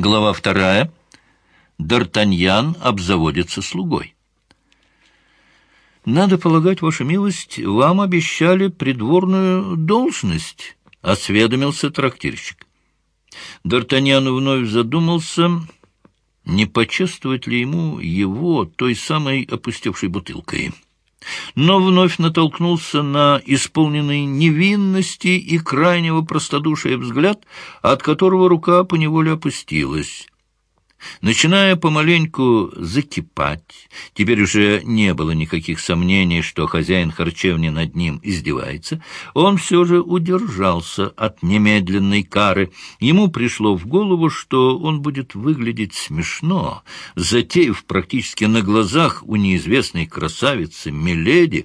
Глава вторая. Д'Артаньян обзаводится слугой. «Надо полагать, ваша милость, вам обещали придворную должность», — осведомился трактирщик. Д'Артаньян вновь задумался, не почувствовать ли ему его той самой опустевшей бутылкой но вновь натолкнулся на исполненный невинности и крайнего простодушия взгляд, от которого рука поневоле опустилась. Начиная помаленьку закипать, теперь уже не было никаких сомнений, что хозяин харчевни над ним издевается, он все же удержался от немедленной кары. Ему пришло в голову, что он будет выглядеть смешно, затеяв практически на глазах у неизвестной красавицы Миледи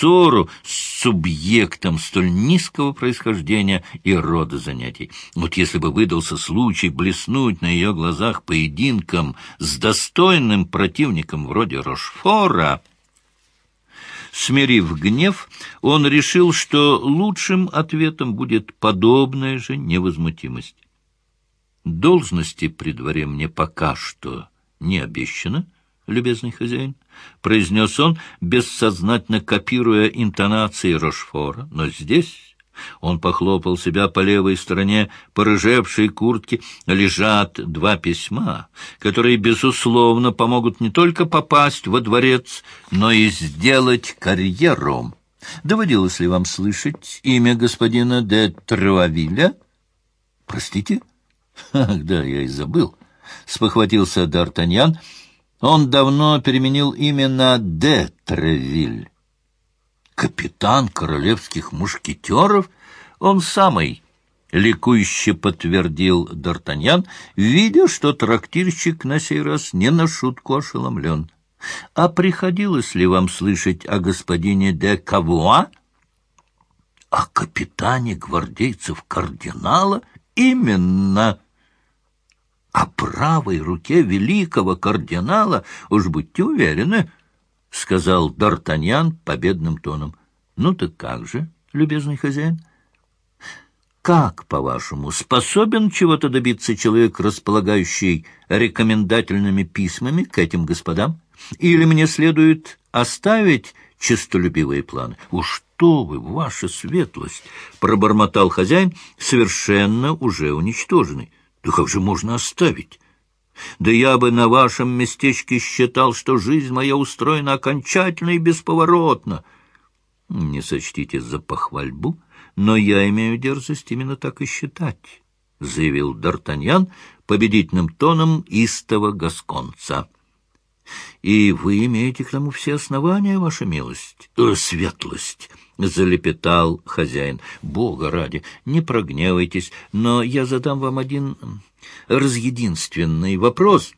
ссору с субъектом столь низкого происхождения и рода занятий. Вот если бы выдался случай блеснуть на ее глазах поединком с достойным противником вроде Рошфора, Смирив гнев, он решил, что лучшим ответом будет подобная же невозмутимость. Должности при дворе мне пока что не обещано, — любезный хозяин, — произнес он, бессознательно копируя интонации Рошфора. Но здесь... Он похлопал себя по левой стороне порыжевшей куртки. Лежат два письма, которые, безусловно, помогут не только попасть во дворец, но и сделать карьеру. Доводилось ли вам слышать имя господина де Травиля? Простите? Ах, да, я и забыл. Спохватился Д'Артаньян — он давно переменил имя на де Тревиль. Капитан королевских мушкетеров? Он самый, — ликующе подтвердил Д'Артаньян, видя, что трактирщик на сей раз не на шутку ошеломлен. — А приходилось ли вам слышать о господине де Кавуа? — О капитане гвардейцев кардинала? — Именно! — о правой руке великого кардинала, уж будьте уверены, — сказал Д'Артаньян победным тоном. — Ну так как же, любезный хозяин? — Как, по-вашему, способен чего-то добиться человек, располагающий рекомендательными письмами к этим господам? Или мне следует оставить честолюбивые планы? — Уж что вы, ваша светлость! — пробормотал хозяин, совершенно уже уничтоженный. Да как же можно оставить? Да я бы на вашем местечке считал, что жизнь моя устроена окончательно и бесповоротно. Не сочтите за похвальбу, но я имею дерзость именно так и считать, — заявил Д'Артаньян победительным тоном истого гасконца. — И вы имеете к тому все основания, ваша милость, э, светлость, — залепетал хозяин. — Бога ради, не прогневайтесь, но я задам вам один разъединственный вопрос.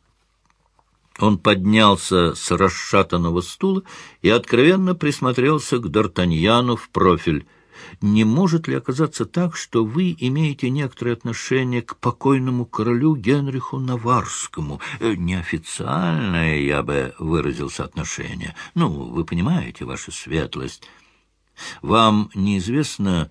Он поднялся с расшатанного стула и откровенно присмотрелся к Д'Артаньяну в профиль. Не может ли оказаться так, что вы имеете некоторое отношение к покойному королю Генриху Наварскому? Э, неофициальное, я бы выразился, отношение. Ну, вы понимаете, ваша светлость. Вам неизвестно,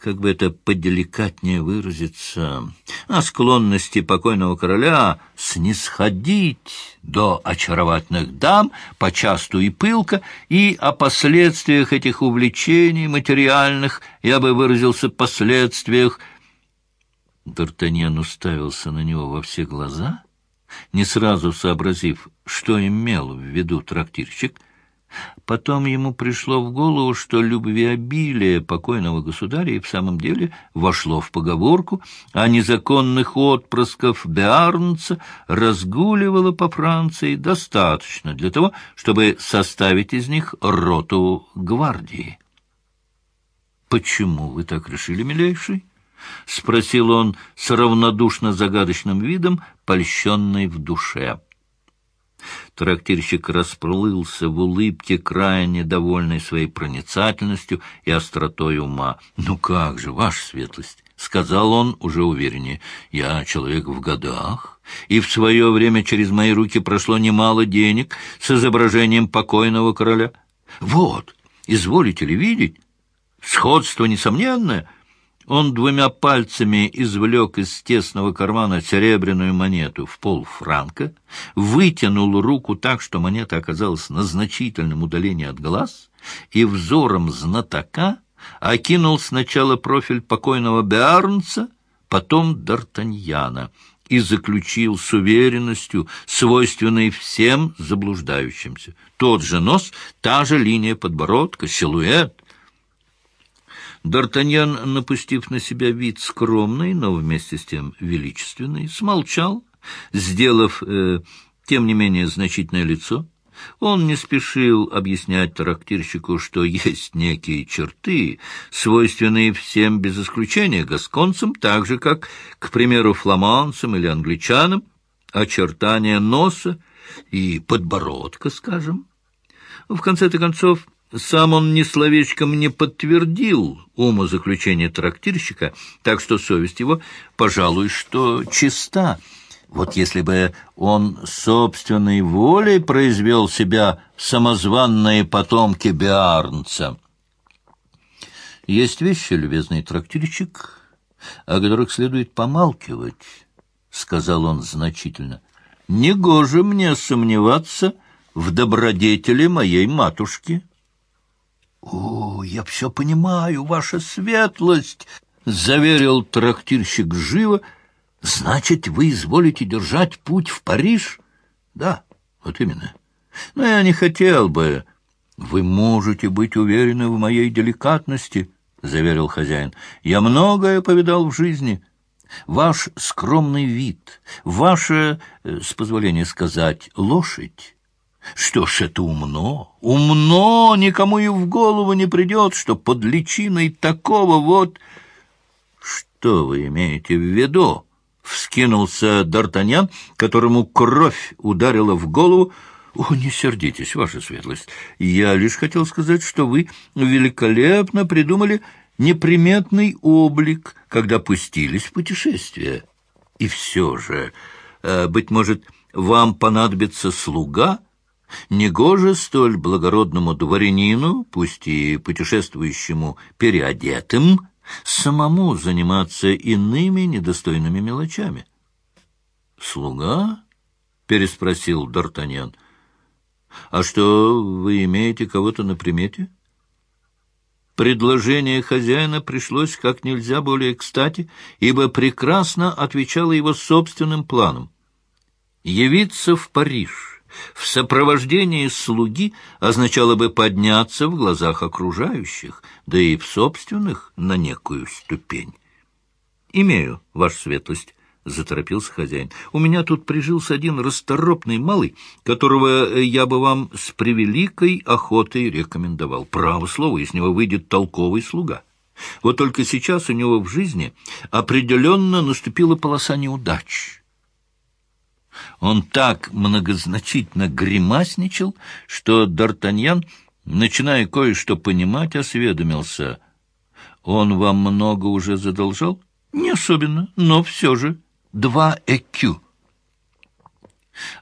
как бы это поделикатнее выразиться, о склонности покойного короля снисходить до очаровательных дам почасту и пылко, и о последствиях этих увлечений материальных, я бы выразился, последствиях. Д'Артаньян уставился на него во все глаза, не сразу сообразив, что имел в виду трактирщик — Потом ему пришло в голову, что любвеобилие покойного государя и в самом деле вошло в поговорку, а незаконных отпрысков Беарнца разгуливало по Франции достаточно для того, чтобы составить из них роту гвардии. «Почему вы так решили, милейший?» — спросил он с равнодушно-загадочным видом, польщенный в душе. Трактирщик расплылся в улыбке, крайне довольной своей проницательностью и остротой ума. «Ну как же, ваша светлость!» — сказал он уже увереннее. «Я человек в годах, и в свое время через мои руки прошло немало денег с изображением покойного короля. Вот, изволите ли видеть? Сходство несомненное. Он двумя пальцами извлек из тесного кармана серебряную монету в полфранка, вытянул руку так, что монета оказалась на значительном удалении от глаз, и взором знатока окинул сначала профиль покойного Беарнца, потом Д'Артаньяна и заключил с уверенностью, свойственной всем заблуждающимся. Тот же нос, та же линия подбородка, силуэт. Д'Артаньян, напустив на себя вид скромный, но вместе с тем величественный, смолчал, сделав, э, тем не менее, значительное лицо, он не спешил объяснять трактирщику, что есть некие черты, свойственные всем без исключения гасконцам, так же, как, к примеру, фламандцам или англичанам, очертания носа и подбородка, скажем. В конце-то концов, сам он ни словечком не подтвердил умозаключение трактирщика, так что совесть его, пожалуй, что чиста — вот если бы он собственной волей произвел себя самозванные потомки Биарнца. Есть вещи, любезный трактирщик, о которых следует помалкивать, — сказал он значительно. Негоже мне сомневаться в добродетели моей матушки. — О, я все понимаю, ваша светлость! — заверил трактирщик живо, — Значит, вы изволите держать путь в Париж? Да, вот именно. Но я не хотел бы... Вы можете быть уверены в моей деликатности, — заверил хозяин. Я многое повидал в жизни. Ваш скромный вид, ваша, э, с позволения сказать, лошадь. Что ж, это умно, умно, никому и в голову не придет, что под личиной такого вот... Что вы имеете в виду? вскинулся Д'Артаньян, которому кровь ударила в голову. «О, не сердитесь, ваша светлость. Я лишь хотел сказать, что вы великолепно придумали неприметный облик, когда пустились в путешествие. И все же, э, быть может, вам понадобится слуга?» Негоже столь благородному дворянину, пусть и путешествующему переодетым, самому заниматься иными недостойными мелочами. «Слуга?» — переспросил Д'Артаньян. «А что, вы имеете кого-то на примете?» Предложение хозяина пришлось как нельзя более кстати, ибо прекрасно отвечало его собственным планам. Явиться в Париж — в сопровождении слуги означало бы подняться в глазах окружающих, да и в собственных на некую ступень. «Имею, ваша светлость», — заторопился хозяин. «У меня тут прижился один расторопный малый, которого я бы вам с превеликой охотой рекомендовал. Право слово, из него выйдет толковый слуга». Вот только сейчас у него в жизни определенно наступила полоса неудач. Он так многозначительно гримасничал, что Д'Артаньян, начиная кое-что понимать, осведомился. «Он вам много уже задолжал?» «Не особенно, но все же. Два ЭКЮ».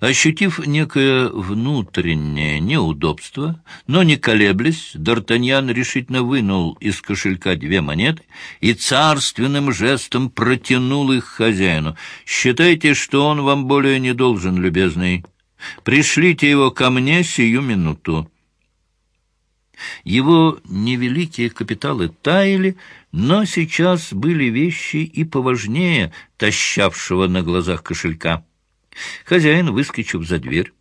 Ощутив некое внутреннее неудобство, но не колеблясь, Д'Артаньян решительно вынул из кошелька две монеты и царственным жестом протянул их хозяину. «Считайте, что он вам более не должен, любезный. Пришлите его ко мне сию минуту». Его невеликие капиталы таяли, но сейчас были вещи и поважнее тащавшего на глазах кошелька. Хозяин, выскочив за дверь,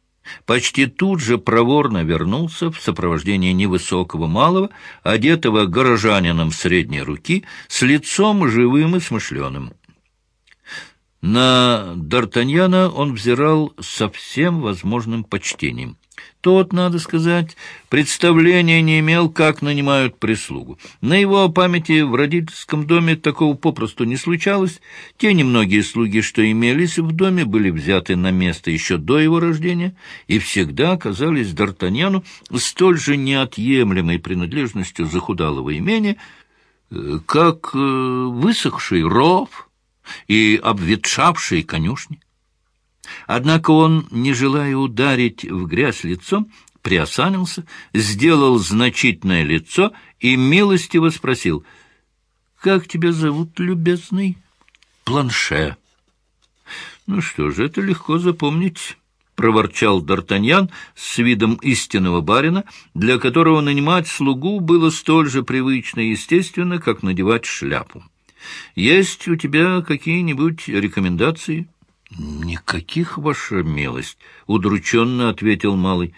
почти тут же проворно вернулся в сопровождении невысокого малого, одетого горожанином средней руки, с лицом живым и смышленым. На Д'Артаньяна он взирал со всем возможным почтением. Тот, надо сказать, представления не имел, как нанимают прислугу. На его памяти в родительском доме такого попросту не случалось. Те немногие слуги, что имелись в доме, были взяты на место еще до его рождения и всегда оказались Д'Артаньяну столь же неотъемлемой принадлежностью захудалого имения, э, как э, высохший ров и обветшавшие конюшни. Однако он, не желая ударить в грязь лицом, приосанился, сделал значительное лицо и милостиво спросил, Как тебя зовут, любезный? Планше. Ну что же, это легко запомнить. — проворчал Д'Артаньян с видом истинного барина, для которого нанимать слугу было столь же привычно и естественно, как надевать шляпу. «Есть у тебя какие-нибудь рекомендации?» «Никаких, ваша милость», — удрученно ответил малый,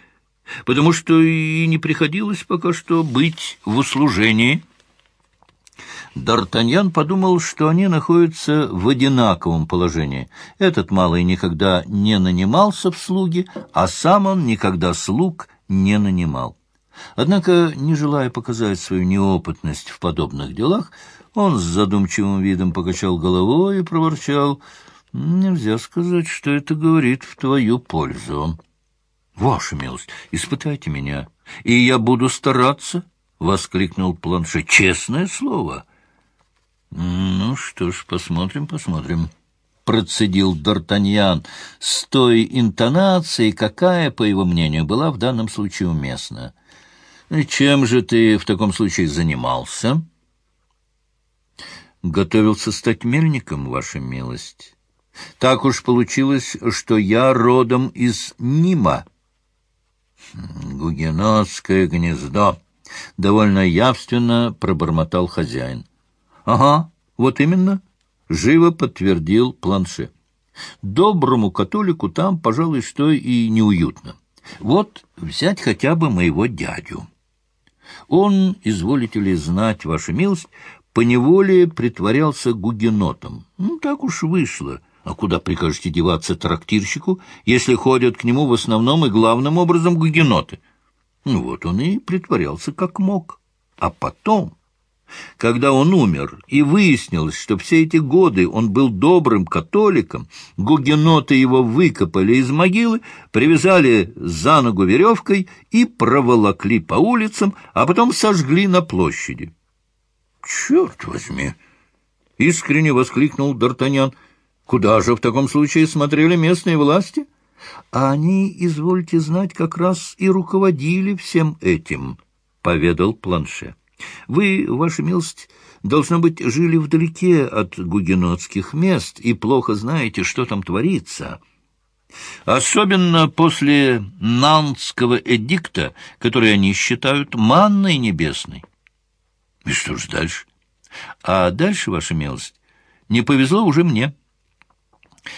«потому что и не приходилось пока что быть в услужении». Д'Артаньян подумал, что они находятся в одинаковом положении. Этот малый никогда не нанимался в слуги, а сам он никогда слуг не нанимал. Однако, не желая показать свою неопытность в подобных делах, он с задумчивым видом покачал головой и проворчал, «Нельзя сказать, что это говорит в твою пользу». «Ваша милость, испытайте меня, и я буду стараться», — воскликнул Планше. «Честное слово». «Ну что ж, посмотрим, посмотрим», — процедил Д'Артаньян с той интонацией, какая, по его мнению, была в данном случае уместна. «Чем же ты в таком случае занимался?» «Готовился стать мельником, ваша милость. Так уж получилось, что я родом из Нима». «Гугенотское гнездо», — довольно явственно пробормотал хозяин. Ага, вот именно, живо подтвердил планше. Доброму католику там, пожалуй, что и неуютно. Вот взять хотя бы моего дядю. Он, изволите ли знать, ваша милость, поневоле притворялся гугенотом. Ну, так уж вышло. А куда прикажете деваться трактирщику, если ходят к нему в основном и главным образом гугеноты? Ну, вот он и притворялся как мог. А потом... Когда он умер, и выяснилось, что все эти годы он был добрым католиком, гугеноты его выкопали из могилы, привязали за ногу веревкой и проволокли по улицам, а потом сожгли на площади. — Черт возьми! — искренне воскликнул Д'Артаньян. — Куда же в таком случае смотрели местные власти? — А они, извольте знать, как раз и руководили всем этим, — поведал Планше. Вы, ваша милость, должно быть, жили вдалеке от гугенотских мест и плохо знаете, что там творится. Особенно после Нантского эдикта, который они считают манной небесной. И что ж дальше? А дальше, ваша милость, не повезло уже мне.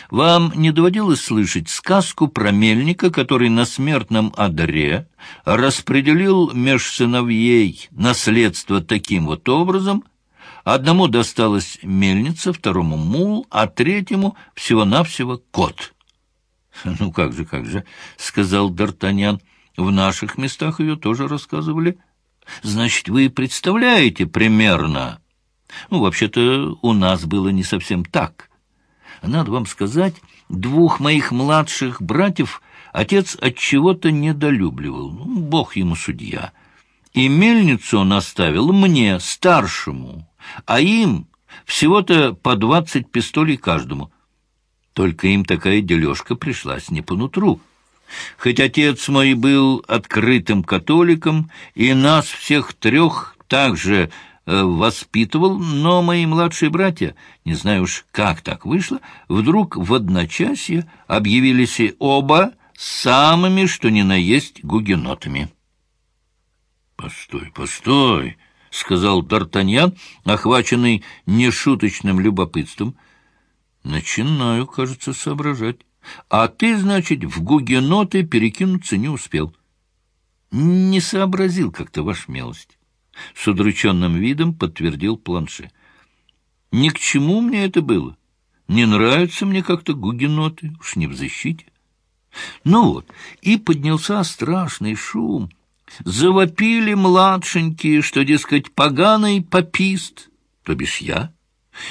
Вам не доводилось слышать сказку про мельника, который на смертном одре распределил меж сыновей наследство таким вот образом? Одному досталась мельница, второму мул, а третьему всего-навсего кот. — Ну как же, как же, — сказал Д'Артаньян, — в наших местах ее тоже рассказывали. — Значит, вы представляете примерно... Ну, вообще-то, у нас было не совсем так. Надо вам сказать, двух моих младших братьев отец от чего-то недолюбливал. Ну, бог ему судья. И мельницу он оставил мне, старшему, а им всего-то по двадцать пистолей каждому. Только им такая дележка пришлась не по нутру. Хоть отец мой был открытым католиком, и нас всех трех также воспитывал, но мои младшие братья, не знаю уж, как так вышло, вдруг в одночасье объявились оба самыми, что ни на есть, гугенотами. — Постой, постой, — сказал Д'Артаньян, охваченный нешуточным любопытством. — Начинаю, кажется, соображать. А ты, значит, в гугеноты перекинуться не успел. — Не сообразил как-то, ваша милость. — с удрученным видом подтвердил планше. «Ни к чему мне это было. Не нравятся мне как-то гугеноты, уж не в защите». Ну вот, и поднялся страшный шум. Завопили младшенькие, что, дескать, поганый попист, то бишь я,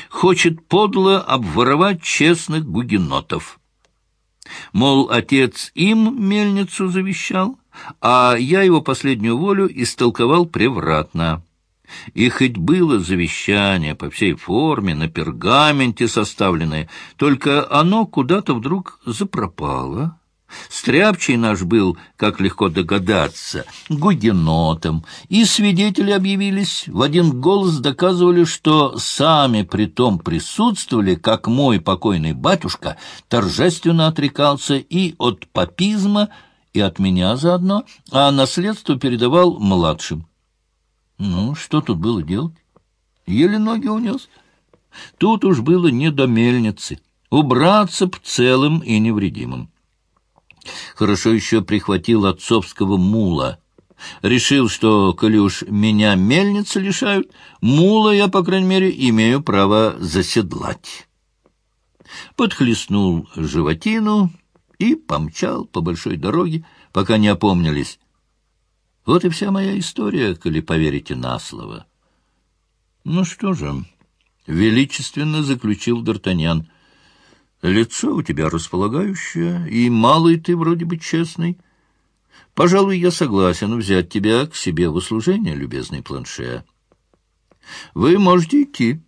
хочет подло обворовать честных гугенотов. Мол, отец им мельницу завещал, а я его последнюю волю истолковал превратно. И хоть было завещание по всей форме, на пергаменте составленное, только оно куда-то вдруг запропало. Стряпчий наш был, как легко догадаться, гугенотом, и свидетели объявились, в один голос доказывали, что сами при том присутствовали, как мой покойный батюшка торжественно отрекался и от папизма, и от меня заодно, а наследство передавал младшим. Ну, что тут было делать? Еле ноги унес. Тут уж было не до мельницы. Убраться б целым и невредимым. Хорошо еще прихватил отцовского мула. Решил, что, коли уж меня мельницы лишают, мула я, по крайней мере, имею право заседлать. Подхлестнул животину и помчал по большой дороге, пока не опомнились. Вот и вся моя история, коли поверите на слово. Ну что же, величественно заключил Д'Артаньян, — Лицо у тебя располагающее, и малый ты вроде бы честный. Пожалуй, я согласен взять тебя к себе в услужение, любезный планше. Вы можете идти.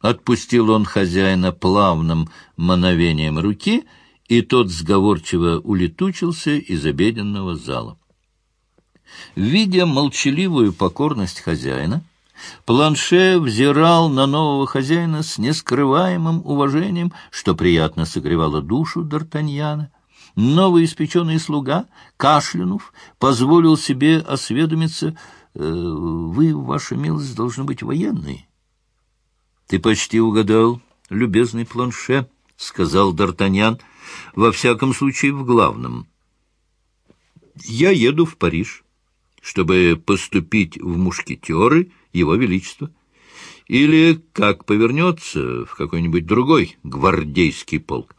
Отпустил он хозяина плавным мановением руки, и тот сговорчиво улетучился из обеденного зала. Видя молчаливую покорность хозяина, Планше взирал на нового хозяина с нескрываемым уважением, что приятно согревало душу Д'Артаньяна. Новый испеченный слуга, кашлянув, позволил себе осведомиться, э, «Вы, ваша милость, должны быть военные». «Ты почти угадал, любезный Планше», — сказал Д'Артаньян, — «во всяком случае в главном. Я еду в Париж, чтобы поступить в мушкетеры его Величество. Или, как повернется, в какой-нибудь другой гвардейский полк.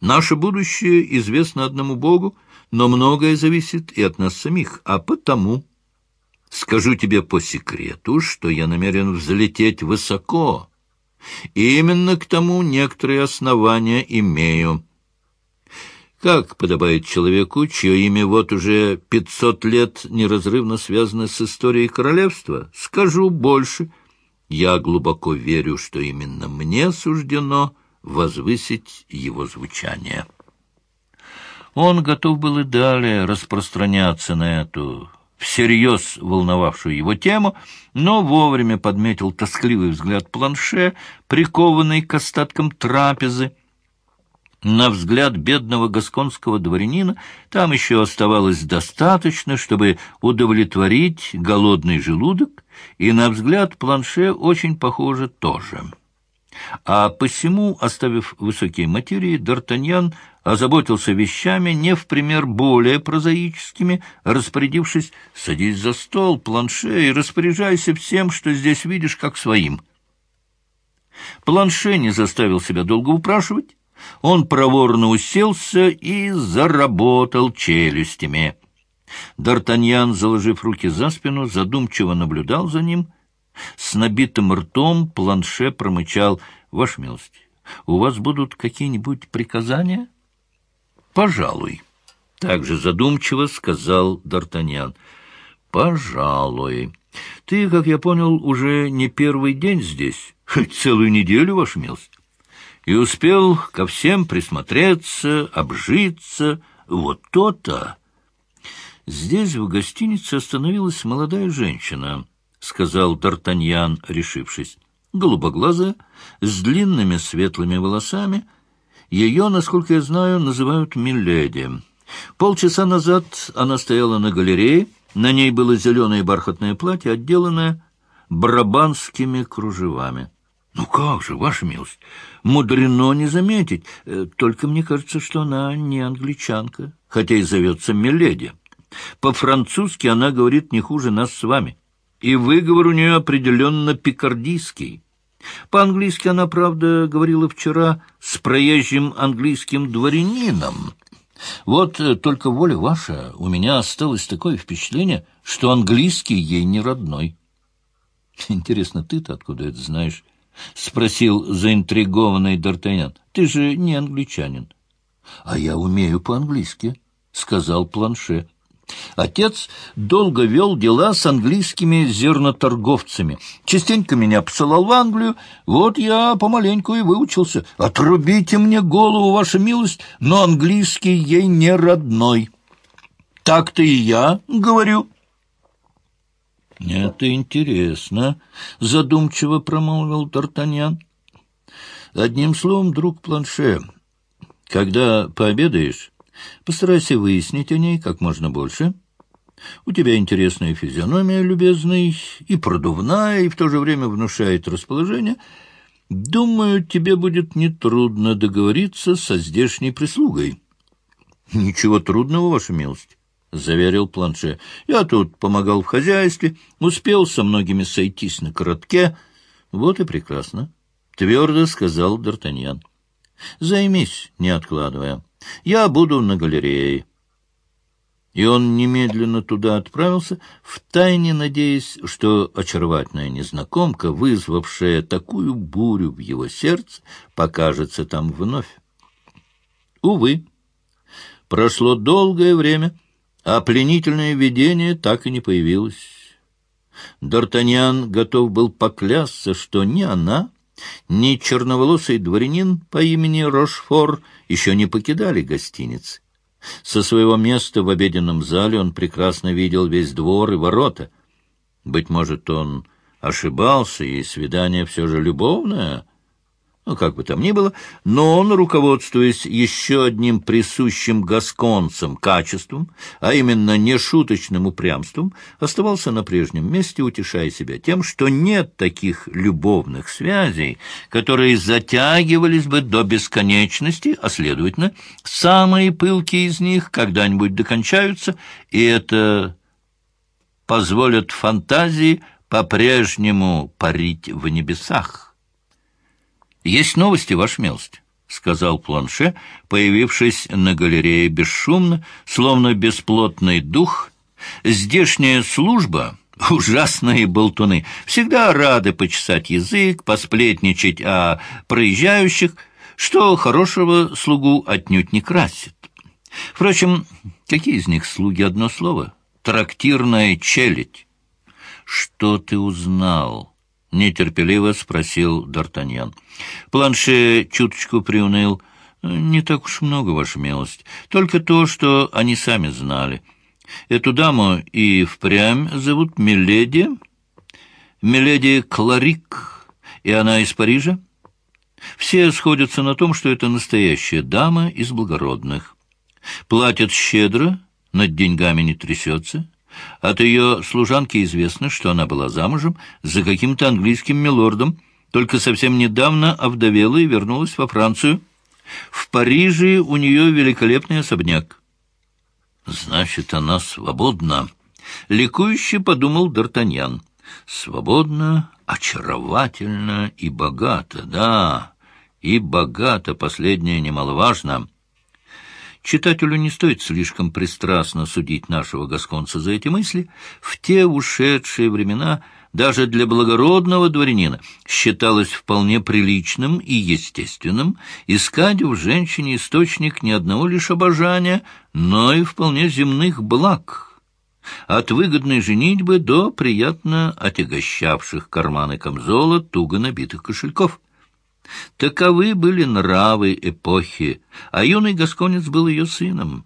Наше будущее известно одному Богу, но многое зависит и от нас самих, а потому... Скажу тебе по секрету, что я намерен взлететь высоко. И именно к тому некоторые основания имею. Как подобает человеку, чье имя вот уже пятьсот лет неразрывно связано с историей королевства, скажу больше. Я глубоко верю, что именно мне суждено возвысить его звучание. Он готов был и далее распространяться на эту всерьез волновавшую его тему, но вовремя подметил тоскливый взгляд планше, прикованный к остаткам трапезы, на взгляд бедного гасконского дворянина там еще оставалось достаточно, чтобы удовлетворить голодный желудок, и на взгляд планше очень похоже тоже. А посему, оставив высокие материи, Д'Артаньян озаботился вещами не в пример более прозаическими, распорядившись «садись за стол, планше, и распоряжайся всем, что здесь видишь, как своим». Планше не заставил себя долго упрашивать, он проворно уселся и заработал челюстями. Д'Артаньян, заложив руки за спину, задумчиво наблюдал за ним. С набитым ртом планше промычал. — Ваша милость, у вас будут какие-нибудь приказания? — Пожалуй. Также задумчиво сказал Д'Артаньян. — Пожалуй. Ты, как я понял, уже не первый день здесь. Целую неделю, ваша милость и успел ко всем присмотреться, обжиться. Вот то-то! Здесь в гостинице остановилась молодая женщина, — сказал Д'Артаньян, решившись. Голубоглазая, с длинными светлыми волосами. Ее, насколько я знаю, называют Миледи. Полчаса назад она стояла на галерее, на ней было зеленое бархатное платье, отделанное брабанскими кружевами. Ну как же, ваша милость, мудрено не заметить. Э, только мне кажется, что она не англичанка, хотя и зовется Миледи. По-французски она говорит не хуже нас с вами, и выговор у нее определенно пикардийский. По-английски она, правда, говорила вчера с проезжим английским дворянином. Вот э, только воля ваша, у меня осталось такое впечатление, что английский ей не родной. Интересно, ты-то откуда это знаешь? — спросил заинтригованный Д'Артаньян. — Ты же не англичанин. — А я умею по-английски, — сказал Планше. Отец долго вел дела с английскими зерноторговцами. Частенько меня посылал в Англию. Вот я помаленьку и выучился. Отрубите мне голову, ваша милость, но английский ей не родной. Так-то и я говорю. «Это интересно», — задумчиво промолвил Д'Артаньян. «Одним словом, друг Планше, когда пообедаешь, постарайся выяснить о ней как можно больше. У тебя интересная физиономия, любезный, и продувная, и в то же время внушает расположение. Думаю, тебе будет нетрудно договориться со здешней прислугой». «Ничего трудного, ваша милость». — заверил Планше. — Я тут помогал в хозяйстве, успел со многими сойтись на коротке. Вот и прекрасно, — твердо сказал Д'Артаньян. — Займись, не откладывая. Я буду на галерее. И он немедленно туда отправился, втайне надеясь, что очаровательная незнакомка, вызвавшая такую бурю в его сердце, покажется там вновь. Увы, прошло долгое время — а пленительное видение так и не появилось. Д'Артаньян готов был поклясться, что ни она, ни черноволосый дворянин по имени Рошфор еще не покидали гостиницы. Со своего места в обеденном зале он прекрасно видел весь двор и ворота. Быть может, он ошибался, и свидание все же любовное — ну, как бы там ни было, но он, руководствуясь еще одним присущим гасконцам качеством, а именно нешуточным упрямством, оставался на прежнем месте, утешая себя тем, что нет таких любовных связей, которые затягивались бы до бесконечности, а, следовательно, самые пылкие из них когда-нибудь докончаются, и это позволят фантазии по-прежнему парить в небесах. «Есть новости, ваша милость», — сказал Планше, появившись на галерее бесшумно, словно бесплотный дух. «Здешняя служба...» Ужасные болтуны, всегда рады почесать язык, посплетничать о проезжающих, что хорошего слугу отнюдь не красит. Впрочем, какие из них слуги одно слово? Трактирная челядь. Что ты узнал? — нетерпеливо спросил Д'Артаньян. Планше чуточку приуныл. «Не так уж много, ваша милость. Только то, что они сами знали. Эту даму и впрямь зовут Миледи. Миледи Кларик, и она из Парижа. Все сходятся на том, что это настоящая дама из благородных. Платят щедро, над деньгами не трясется». От ее служанки известно, что она была замужем за каким-то английским милордом, только совсем недавно овдовела и вернулась во Францию. В Париже у нее великолепный особняк. «Значит, она свободна», — ликующе подумал Д'Артаньян. «Свободна, очаровательна и богата, да, и богата, последнее немаловажно». Читателю не стоит слишком пристрастно судить нашего гасконца за эти мысли. В те ушедшие времена даже для благородного дворянина считалось вполне приличным и естественным искать в женщине источник не одного лишь обожания, но и вполне земных благ, от выгодной женитьбы до приятно отягощавших карманы камзола туго набитых кошельков. Таковы были нравы эпохи, а юный гасконец был ее сыном.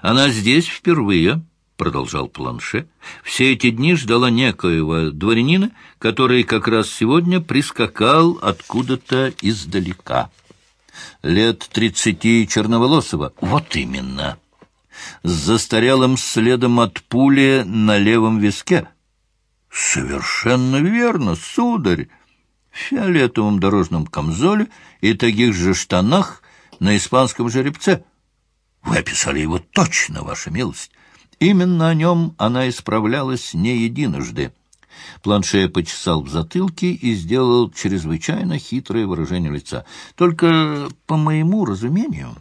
Она здесь впервые, — продолжал Планше, — все эти дни ждала некоего дворянина, который как раз сегодня прискакал откуда-то издалека. Лет тридцати черноволосого. Вот именно. С застарелым следом от пули на левом виске. Совершенно верно, сударь фиолетовом дорожном камзоле и таких же штанах на испанском жеребце. Вы описали его точно, ваша милость. Именно о нем она исправлялась не единожды. Планше почесал в затылке и сделал чрезвычайно хитрое выражение лица. Только по моему разумению,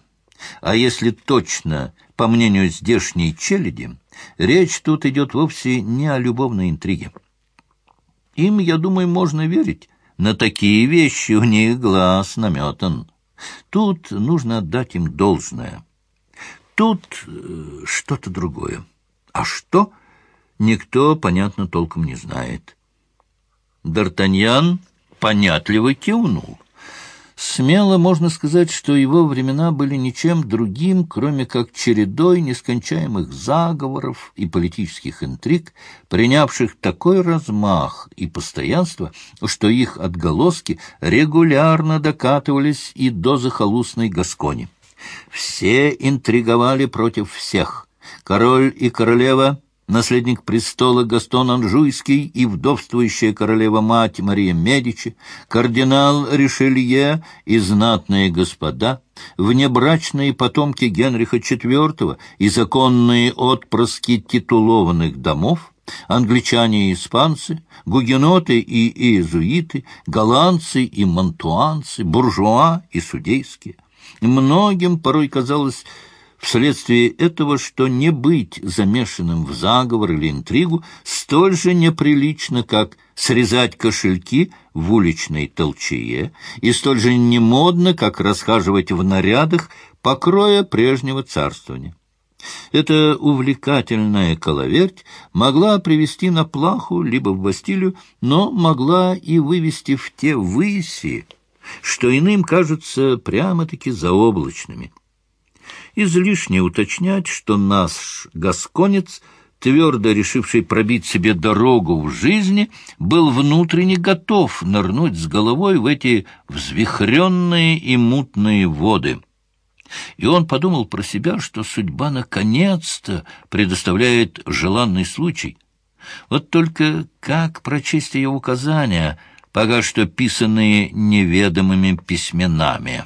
а если точно, по мнению здешней челяди, речь тут идет вовсе не о любовной интриге. Им, я думаю, можно верить, на такие вещи у них глаз наметан. Тут нужно отдать им должное. Тут э, что-то другое. А что, никто, понятно, толком не знает. Д'Артаньян понятливо кивнул. Смело можно сказать, что его времена были ничем другим, кроме как чередой нескончаемых заговоров и политических интриг, принявших такой размах и постоянство, что их отголоски регулярно докатывались и до захолустной Гаскони. Все интриговали против всех. Король и королева наследник престола Гастон Анжуйский и вдовствующая королева-мать Мария Медичи, кардинал Ришелье и знатные господа, внебрачные потомки Генриха IV и законные отпрыски титулованных домов, англичане и испанцы, гугеноты и иезуиты, голландцы и мантуанцы, буржуа и судейские. Многим порой казалось, вследствие этого, что не быть замешанным в заговор или интригу столь же неприлично, как срезать кошельки в уличной толчее, и столь же немодно, как расхаживать в нарядах покроя прежнего царствования. Эта увлекательная коловерть могла привести на плаху либо в Бастилию, но могла и вывести в те выси, что иным кажутся прямо-таки заоблачными – Излишне уточнять, что наш гасконец, твердо решивший пробить себе дорогу в жизни, был внутренне готов нырнуть с головой в эти взвихренные и мутные воды. И он подумал про себя, что судьба наконец-то предоставляет желанный случай. Вот только как прочесть ее указания, пока что писанные неведомыми письменами?»